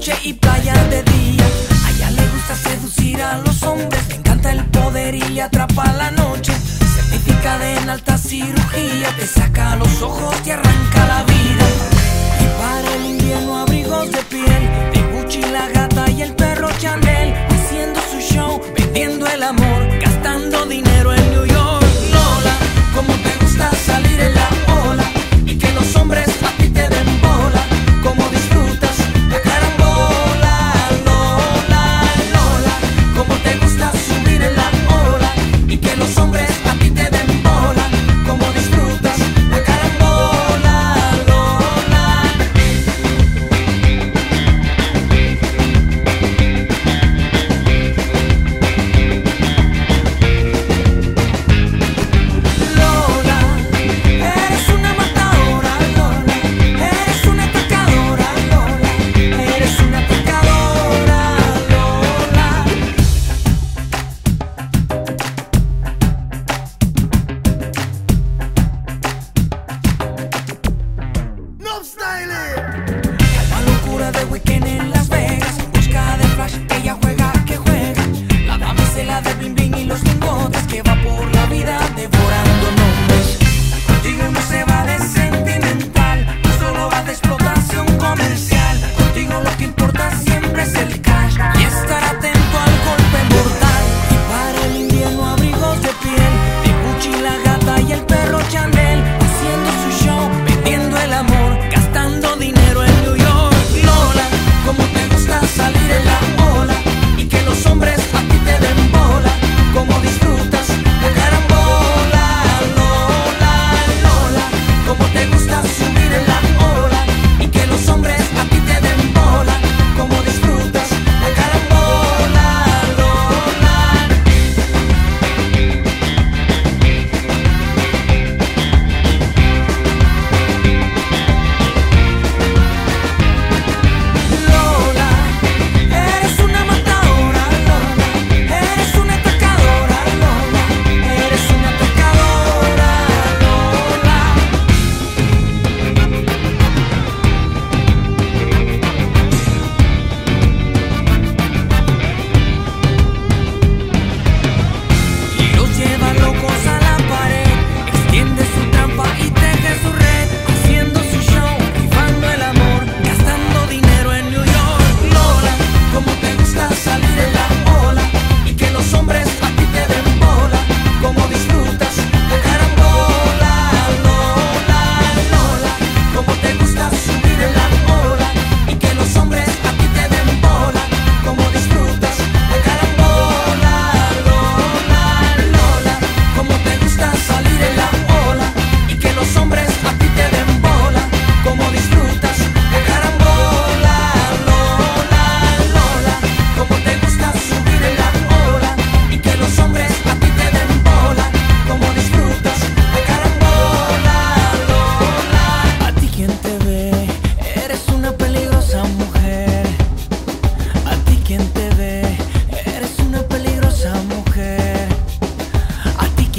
noche y playa de día. A ella le gusta seducir a los hombres, le encanta el poder y le atrapa la noche. Certificada en alta cirugía, te saca los ojos, te arranca la vida. Y para el invierno abrigos de piel, de Gucci la gata y el perro Chanel, haciendo su show, vendiendo el amor por degustação.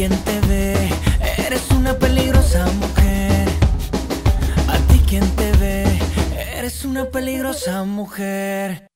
A quien te ve, eres una peligrosa mujer. A ti quien te ve, eres una peligrosa mujer.